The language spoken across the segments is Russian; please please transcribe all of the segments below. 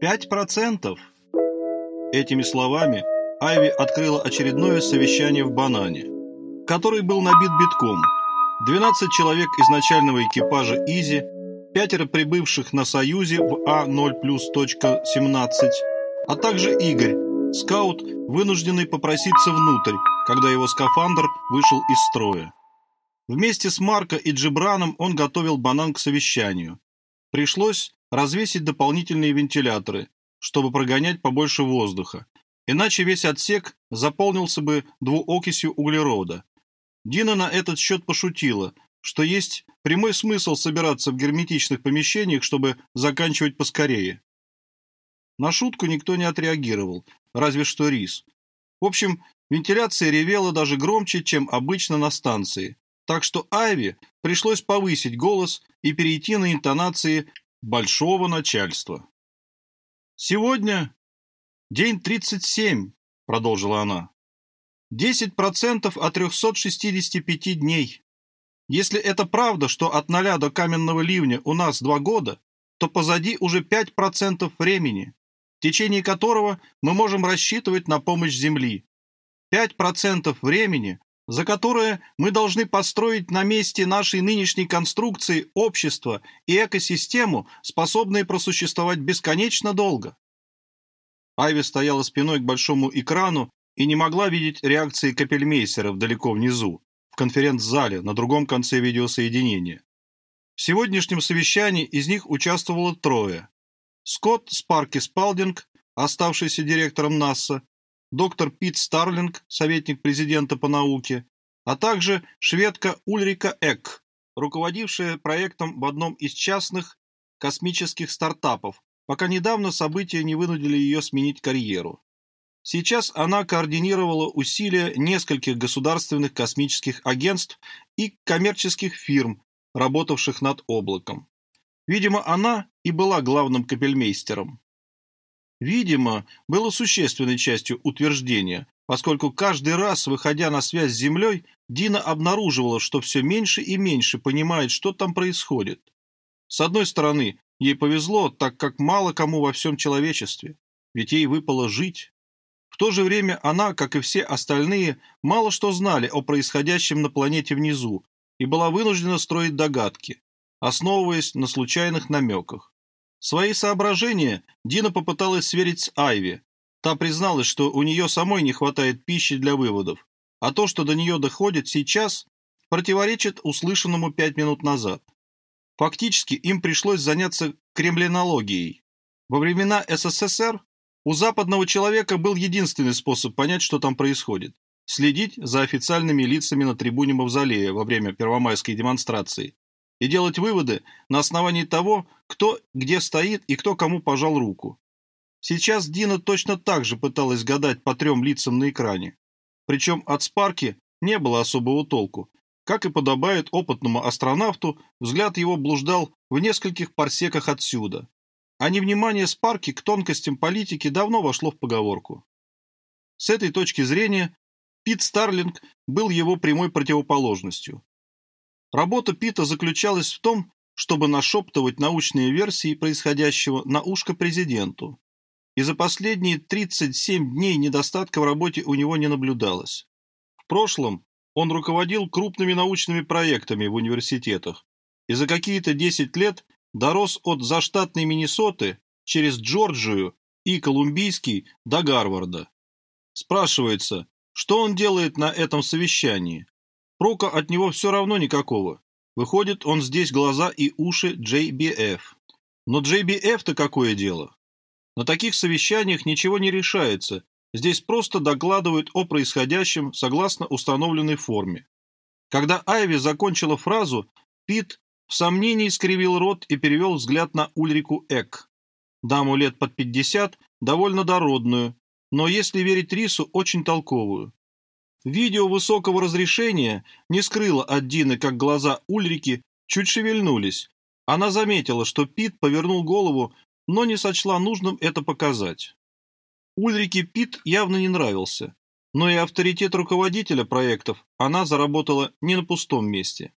Пять процентов. Этими словами Айви открыла очередное совещание в «Банане», который был набит битком. 12 человек из начального экипажа «Изи», пятеро прибывших на «Союзе» в А0 плюс точка 17, а также Игорь, скаут, вынужденный попроситься внутрь, когда его скафандр вышел из строя. Вместе с Марко и Джибраном он готовил банан к совещанию. Пришлось развесить дополнительные вентиляторы, чтобы прогонять побольше воздуха, иначе весь отсек заполнился бы двуокисью углерода. Дина на этот счет пошутила, что есть прямой смысл собираться в герметичных помещениях, чтобы заканчивать поскорее. На шутку никто не отреагировал, разве что Рис. В общем, вентиляция ревела даже громче, чем обычно на станции, так что Айви пришлось повысить голос и перейти на интонации большого начальства. «Сегодня день 37», — продолжила она. «10% от 365 дней. Если это правда, что от ноля до каменного ливня у нас два года, то позади уже 5% времени, в течение которого мы можем рассчитывать на помощь Земли. 5% времени, за которое мы должны построить на месте нашей нынешней конструкции общество и экосистему, способные просуществовать бесконечно долго. Айви стояла спиной к большому экрану и не могла видеть реакции капельмейсеров далеко внизу, в конференц-зале на другом конце видеосоединения. В сегодняшнем совещании из них участвовало трое. Скотт Спарки Спалдинг, оставшийся директором НАСА, доктор Пит Старлинг, советник президента по науке, а также шведка Ульрика Эк, руководившая проектом в одном из частных космических стартапов, пока недавно события не вынудили ее сменить карьеру. Сейчас она координировала усилия нескольких государственных космических агентств и коммерческих фирм, работавших над облаком. Видимо, она и была главным капельмейстером. Видимо, было существенной частью утверждения, поскольку каждый раз, выходя на связь с Землей, Дина обнаруживала, что все меньше и меньше понимает, что там происходит. С одной стороны, ей повезло, так как мало кому во всем человечестве, ведь ей выпало жить. В то же время она, как и все остальные, мало что знали о происходящем на планете внизу и была вынуждена строить догадки, основываясь на случайных намеках. Свои соображения Дина попыталась сверить с Айви. Та призналась, что у нее самой не хватает пищи для выводов, а то, что до нее доходит сейчас, противоречит услышанному пять минут назад. Фактически им пришлось заняться кремлинологией. Во времена СССР у западного человека был единственный способ понять, что там происходит – следить за официальными лицами на трибуне Мавзолея во время первомайской демонстрации и делать выводы на основании того, кто где стоит и кто кому пожал руку. Сейчас Дина точно так же пыталась гадать по трем лицам на экране. Причем от Спарки не было особого толку. Как и подобает опытному астронавту, взгляд его блуждал в нескольких парсеках отсюда. А невнимание Спарки к тонкостям политики давно вошло в поговорку. С этой точки зрения Пит Старлинг был его прямой противоположностью. Работа Пита заключалась в том, чтобы нашептывать научные версии происходящего на ушко президенту. И за последние 37 дней недостатка в работе у него не наблюдалось. В прошлом он руководил крупными научными проектами в университетах и за какие-то 10 лет дорос от заштатной Миннесоты через Джорджию и Колумбийский до Гарварда. Спрашивается, что он делает на этом совещании? Прока от него все равно никакого. Выходит, он здесь глаза и уши JBF. Но JBF-то какое дело? На таких совещаниях ничего не решается. Здесь просто докладывают о происходящем согласно установленной форме. Когда Айви закончила фразу, Пит в сомнении скривил рот и перевел взгляд на Ульрику Эк. Даму лет под 50, довольно дородную, но, если верить Рису, очень толковую. Видео высокого разрешения не скрыло от Дины, как глаза Ульрики чуть шевельнулись. Она заметила, что Пит повернул голову, но не сочла нужным это показать. Ульрике Пит явно не нравился, но и авторитет руководителя проектов она заработала не на пустом месте.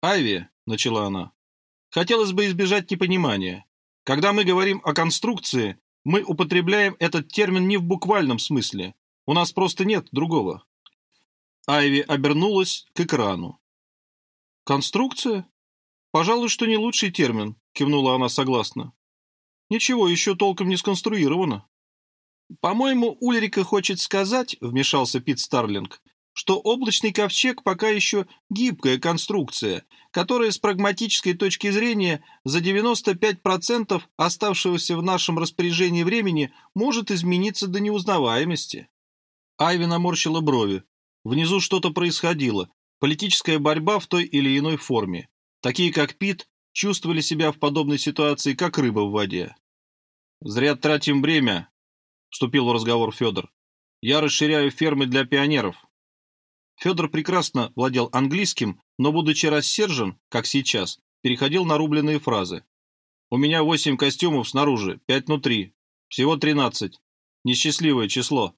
«Айви», — начала она, — «хотелось бы избежать непонимания. Когда мы говорим о конструкции, мы употребляем этот термин не в буквальном смысле. У нас просто нет другого. Айви обернулась к экрану. «Конструкция? Пожалуй, что не лучший термин», — кивнула она согласно. «Ничего еще толком не сконструировано». «По-моему, Ульрика хочет сказать», — вмешался Пит Старлинг, что облачный ковчег пока еще гибкая конструкция, которая с прагматической точки зрения за 95% оставшегося в нашем распоряжении времени может измениться до неузнаваемости. Айви наморщила брови. Внизу что-то происходило, политическая борьба в той или иной форме. Такие, как Пит, чувствовали себя в подобной ситуации, как рыба в воде. «Зря тратим время», — вступил в разговор Федор. «Я расширяю фермы для пионеров». Федор прекрасно владел английским, но, будучи рассержен, как сейчас, переходил на рубленые фразы. «У меня восемь костюмов снаружи, пять внутри. Всего тринадцать. Несчастливое число».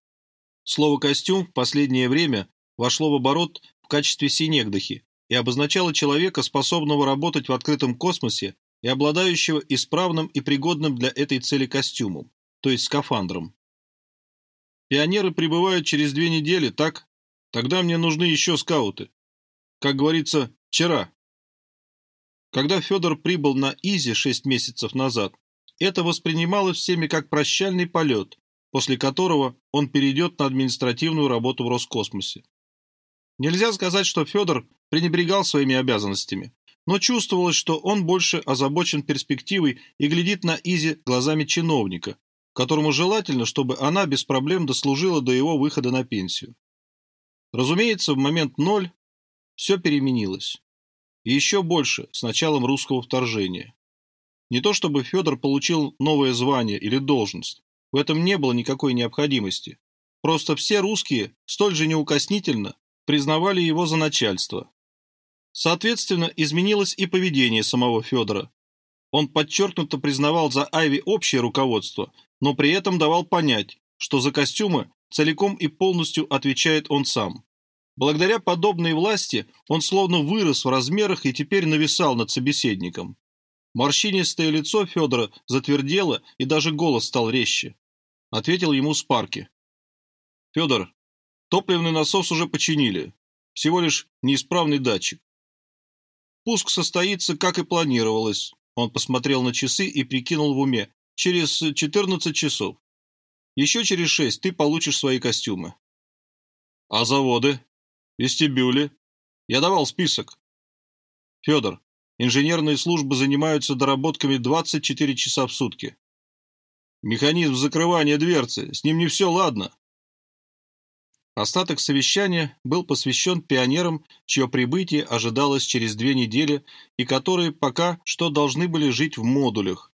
Слово «костюм» в последнее время вошло в оборот в качестве синегдахи и обозначало человека, способного работать в открытом космосе и обладающего исправным и пригодным для этой цели костюмом, то есть скафандром. Пионеры прибывают через две недели, так? Тогда мне нужны еще скауты. Как говорится, вчера. Когда Федор прибыл на Изи шесть месяцев назад, это воспринималось всеми как прощальный полет, после которого он перейдет на административную работу в Роскосмосе. Нельзя сказать, что Федор пренебрегал своими обязанностями, но чувствовалось, что он больше озабочен перспективой и глядит на Изи глазами чиновника, которому желательно, чтобы она без проблем дослужила до его выхода на пенсию. Разумеется, в момент ноль все переменилось. И еще больше с началом русского вторжения. Не то чтобы Федор получил новое звание или должность, в этом не было никакой необходимости. Просто все русские столь же неукоснительно признавали его за начальство. Соответственно, изменилось и поведение самого Федора. Он подчеркнуто признавал за Айви общее руководство, но при этом давал понять, что за костюмы целиком и полностью отвечает он сам. Благодаря подобной власти он словно вырос в размерах и теперь нависал над собеседником. Морщинистое лицо Федора затвердело, и даже голос стал резче. Ответил ему Спарки. «Федор, топливный насос уже починили. Всего лишь неисправный датчик. Пуск состоится, как и планировалось. Он посмотрел на часы и прикинул в уме. Через 14 часов. Еще через 6 ты получишь свои костюмы. А заводы? Вестибюли? Я давал список. Федор, инженерные службы занимаются доработками 24 часа в сутки. Механизм закрывания дверцы, с ним не все ладно. Остаток совещания был посвящен пионерам, чье прибытие ожидалось через две недели и которые пока что должны были жить в модулях,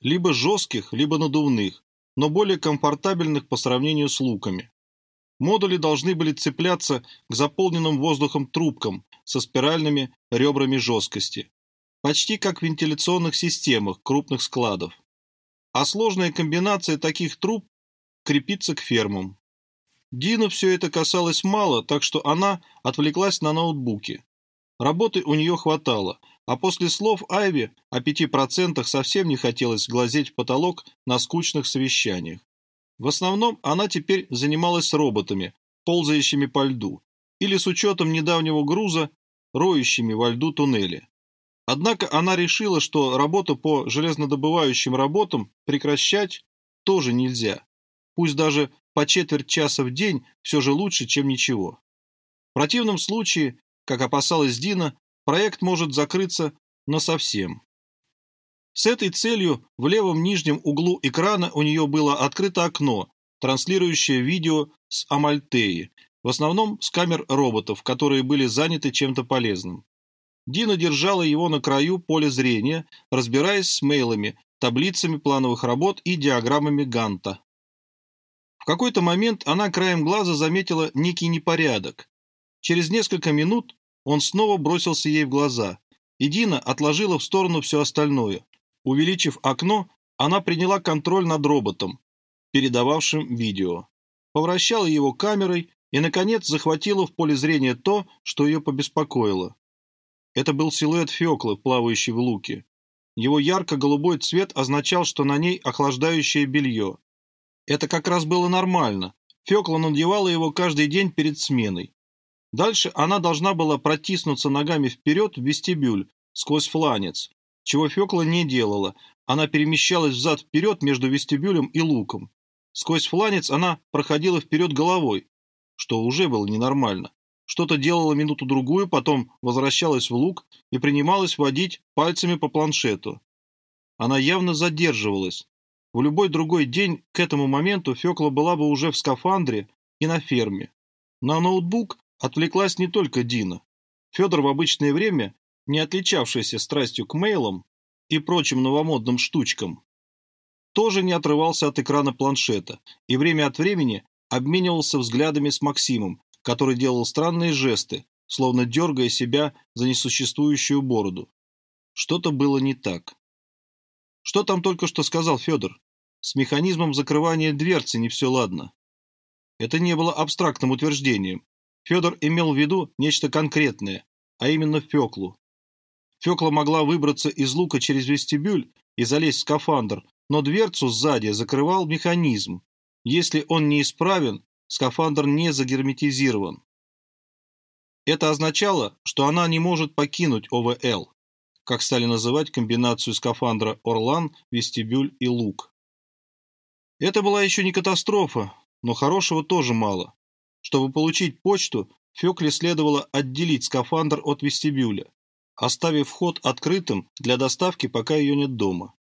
либо жестких, либо надувных, но более комфортабельных по сравнению с луками. Модули должны были цепляться к заполненным воздухом трубкам со спиральными ребрами жесткости, почти как в вентиляционных системах крупных складов. А сложная комбинация таких труб крепится к фермам. Дину все это касалось мало, так что она отвлеклась на ноутбуке. Работы у нее хватало, а после слов Айви о пяти процентах совсем не хотелось глазеть в потолок на скучных совещаниях. В основном она теперь занималась роботами, ползающими по льду, или с учетом недавнего груза, роющими во льду туннели. Однако она решила, что работу по железнодобывающим работам прекращать тоже нельзя. Пусть даже по четверть часа в день все же лучше, чем ничего. В противном случае, как опасалась Дина, проект может закрыться насовсем. С этой целью в левом нижнем углу экрана у нее было открыто окно, транслирующее видео с Амальтеи, в основном с камер роботов, которые были заняты чем-то полезным. Дина держала его на краю поля зрения, разбираясь с мейлами, таблицами плановых работ и диаграммами Ганта какой-то момент она краем глаза заметила некий непорядок. Через несколько минут он снова бросился ей в глаза, и Дина отложила в сторону все остальное. Увеличив окно, она приняла контроль над роботом, передававшим видео. Повращала его камерой и, наконец, захватила в поле зрения то, что ее побеспокоило. Это был силуэт Феклы, плавающий в луке. Его ярко-голубой цвет означал, что на ней охлаждающее белье. Это как раз было нормально. Фёкла надевала его каждый день перед сменой. Дальше она должна была протиснуться ногами вперед в вестибюль, сквозь фланец, чего Фёкла не делала. Она перемещалась взад-вперед между вестибюлем и луком. Сквозь фланец она проходила вперед головой, что уже было ненормально что-то делала минуту-другую, потом возвращалась в луг и принималась водить пальцами по планшету. Она явно задерживалась. В любой другой день к этому моменту Фёкла была бы уже в скафандре и на ферме. На ноутбук отвлеклась не только Дина. Федор в обычное время, не отличавшийся страстью к мейлам и прочим новомодным штучкам, тоже не отрывался от экрана планшета и время от времени обменивался взглядами с Максимом, который делал странные жесты, словно дергая себя за несуществующую бороду. Что-то было не так. Что там только что сказал Федор? С механизмом закрывания дверцы не все ладно. Это не было абстрактным утверждением. Федор имел в виду нечто конкретное, а именно Феклу. Фекла могла выбраться из лука через вестибюль и залезть в скафандр, но дверцу сзади закрывал механизм. Если он неисправен, скафандр не загерметизирован. Это означало, что она не может покинуть ОВЛ, как стали называть комбинацию скафандра «Орлан», «Вестибюль» и «Лук». Это была еще не катастрофа, но хорошего тоже мало. Чтобы получить почту, Фёкле следовало отделить скафандр от вестибюля, оставив вход открытым для доставки, пока ее нет дома.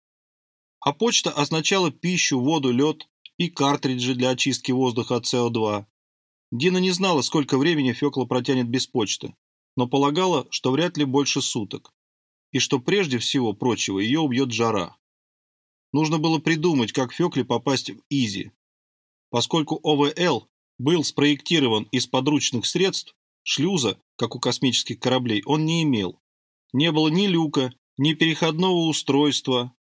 А почта означала пищу, воду, лед, и картриджи для очистки воздуха от СО2. Дина не знала, сколько времени Фёкла протянет без почты, но полагала, что вряд ли больше суток. И что прежде всего прочего ее убьет жара. Нужно было придумать, как Фёкле попасть в Изи. Поскольку ОВЛ был спроектирован из подручных средств, шлюза, как у космических кораблей, он не имел. Не было ни люка, ни переходного устройства,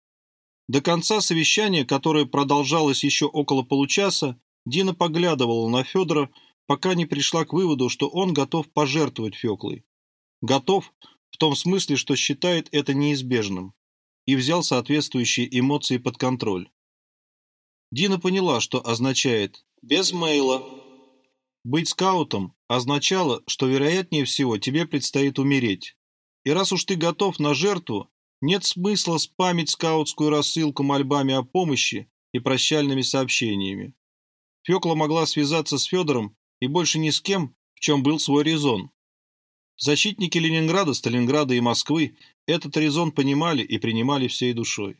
до конца совещания, которое продолжалось еще около получаса, Дина поглядывала на Федора, пока не пришла к выводу, что он готов пожертвовать Феклой. Готов в том смысле, что считает это неизбежным, и взял соответствующие эмоции под контроль. Дина поняла, что означает «без мейла». Быть скаутом означало, что вероятнее всего тебе предстоит умереть. И раз уж ты готов на жертву, нет смысла спамить скаутскую рассылку мольбами о помощи и прощальными сообщениями. Фёкла могла связаться с Федором и больше ни с кем, в чем был свой резон. Защитники Ленинграда, Сталинграда и Москвы этот резон понимали и принимали всей душой.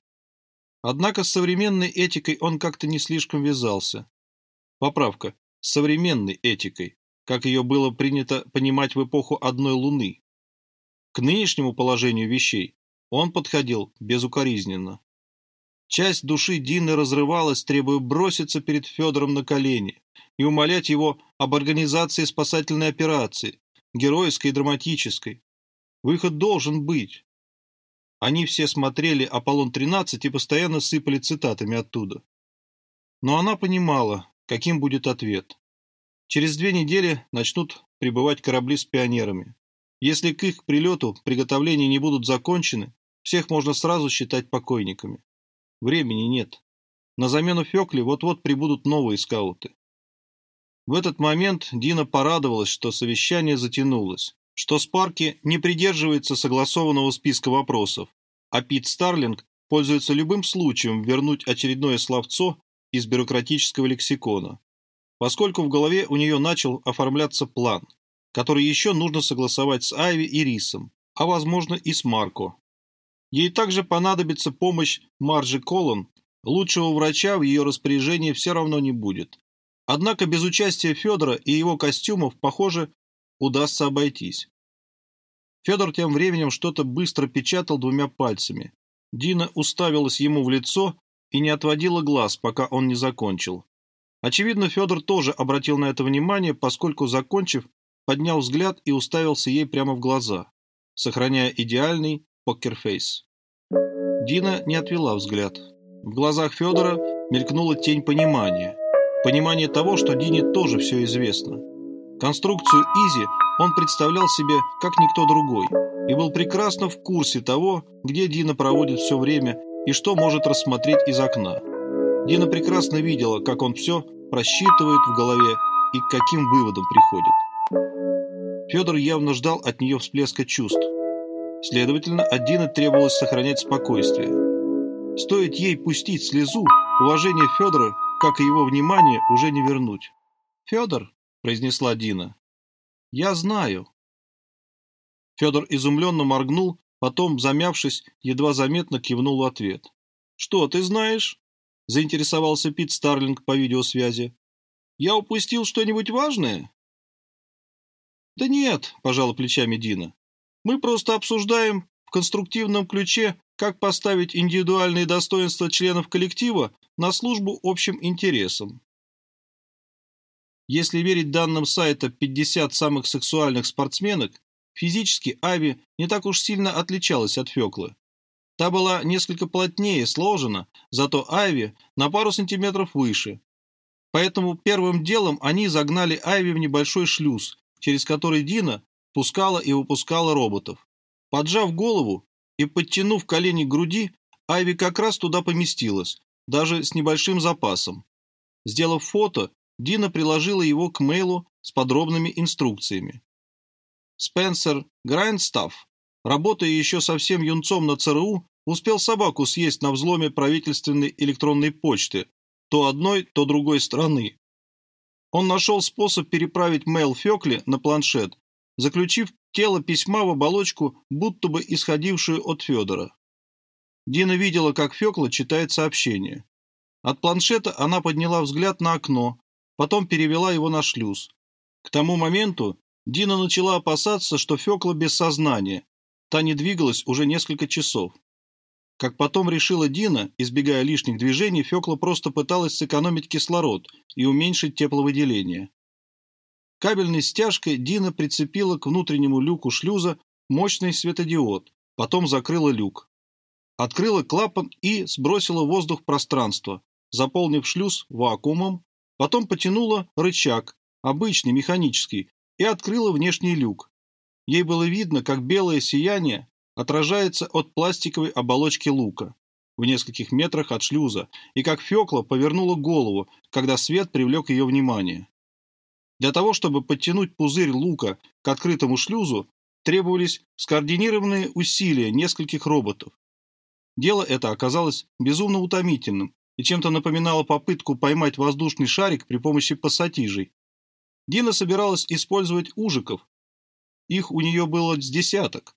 Однако с современной этикой он как-то не слишком вязался. Поправка. С современной этикой, как ее было принято понимать в эпоху одной луны. К нынешнему положению вещей он подходил безукоризненно. Часть души Дины разрывалась, требуя броситься перед Федором на колени и умолять его об организации спасательной операции, геройской и драматической. Выход должен быть. Они все смотрели «Аполлон-13» и постоянно сыпали цитатами оттуда. Но она понимала, каким будет ответ. Через две недели начнут прибывать корабли с пионерами. Если к их прилету приготовления не будут закончены, всех можно сразу считать покойниками. Времени нет. На замену Фёкли вот-вот прибудут новые скауты. В этот момент Дина порадовалась, что совещание затянулось, что Спарки не придерживается согласованного списка вопросов, а Пит Старлинг пользуется любым случаем вернуть очередное словцо из бюрократического лексикона, поскольку в голове у нее начал оформляться план, который еще нужно согласовать с Айви и Рисом, а возможно и с Марко. Ей также понадобится помощь Марджи Колон, лучшего врача в ее распоряжении все равно не будет. Однако без участия Федора и его костюмов, похоже, удастся обойтись. Федор тем временем что-то быстро печатал двумя пальцами. Дина уставилась ему в лицо и не отводила глаз, пока он не закончил. Очевидно, Федор тоже обратил на это внимание, поскольку, закончив, поднял взгляд и уставился ей прямо в глаза, сохраняя идеальный, покерфейс. Дина не отвела взгляд. В глазах Федора мелькнула тень понимания. Понимание того, что Дине тоже все известно. Конструкцию Изи он представлял себе как никто другой. и был прекрасно в курсе того, где Дина проводит все время и что может рассмотреть из окна. Дина прекрасно видела, как он все просчитывает в голове и к каким выводам приходит. Федор явно ждал от нее всплеска чувств. Следовательно, от Дины требовалось сохранять спокойствие. Стоит ей пустить слезу, уважение Федора, как и его внимание, уже не вернуть. «Федор», — произнесла Дина, — «я знаю». Федор изумленно моргнул, потом, замявшись, едва заметно кивнул в ответ. «Что ты знаешь?» — заинтересовался Пит Старлинг по видеосвязи. «Я упустил что-нибудь важное?» «Да нет», – пожала плечами Дина. «Мы просто обсуждаем в конструктивном ключе, как поставить индивидуальные достоинства членов коллектива на службу общим интересам. Если верить данным сайта 50 самых сексуальных спортсменок, физически Ави не так уж сильно отличалась от Феклы. Та была несколько плотнее сложена, зато Айви на пару сантиметров выше. Поэтому первым делом они загнали Айви в небольшой шлюз, через который Дина пускала и выпускала роботов. Поджав голову и подтянув колени к груди, Айви как раз туда поместилась, даже с небольшим запасом. Сделав фото, Дина приложила его к мейлу с подробными инструкциями. Спенсер Грайндстафф работая еще совсем юнцом на ЦРУ, успел собаку съесть на взломе правительственной электронной почты, то одной, то другой страны. Он нашел способ переправить мейл Фёкле на планшет, заключив тело письма в оболочку, будто бы исходившую от Федора. Дина видела, как Фёкла читает сообщение. От планшета она подняла взгляд на окно, потом перевела его на шлюз. К тому моменту Дина начала опасаться, что Фёкла без сознания, Та не двигалась уже несколько часов. Как потом решила Дина, избегая лишних движений, Фёкла просто пыталась сэкономить кислород и уменьшить тепловыделение. Кабельной стяжкой Дина прицепила к внутреннему люку шлюза мощный светодиод, потом закрыла люк. Открыла клапан и сбросила воздух в пространство, заполнив шлюз вакуумом, потом потянула рычаг, обычный, механический, и открыла внешний люк. Ей было видно, как белое сияние отражается от пластиковой оболочки лука в нескольких метрах от шлюза, и как Фёкла повернула голову, когда свет привлек ее внимание. Для того, чтобы подтянуть пузырь лука к открытому шлюзу, требовались скоординированные усилия нескольких роботов. Дело это оказалось безумно утомительным и чем-то напоминало попытку поймать воздушный шарик при помощи пассатижей. Дина собиралась использовать ужиков, их у нее было с десяток.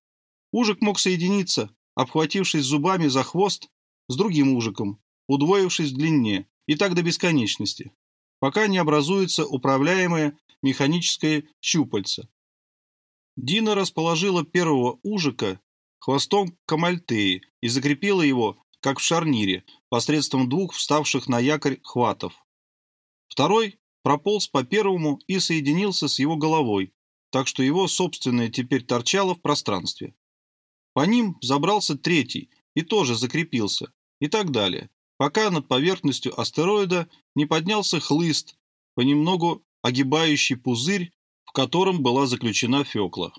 Ужик мог соединиться, обхватившись зубами за хвост, с другим ужиком, удвоившись в длине, и так до бесконечности, пока не образуется управляемое механическое щупальце. Дина расположила первого ужика хвостом к камальтеи и закрепила его, как в шарнире, посредством двух вставших на якорь хватов. Второй прополз по первому и соединился с его головой, так что его собственное теперь торчало в пространстве. По ним забрался третий и тоже закрепился, и так далее, пока над поверхностью астероида не поднялся хлыст, понемногу огибающий пузырь, в котором была заключена Фекла.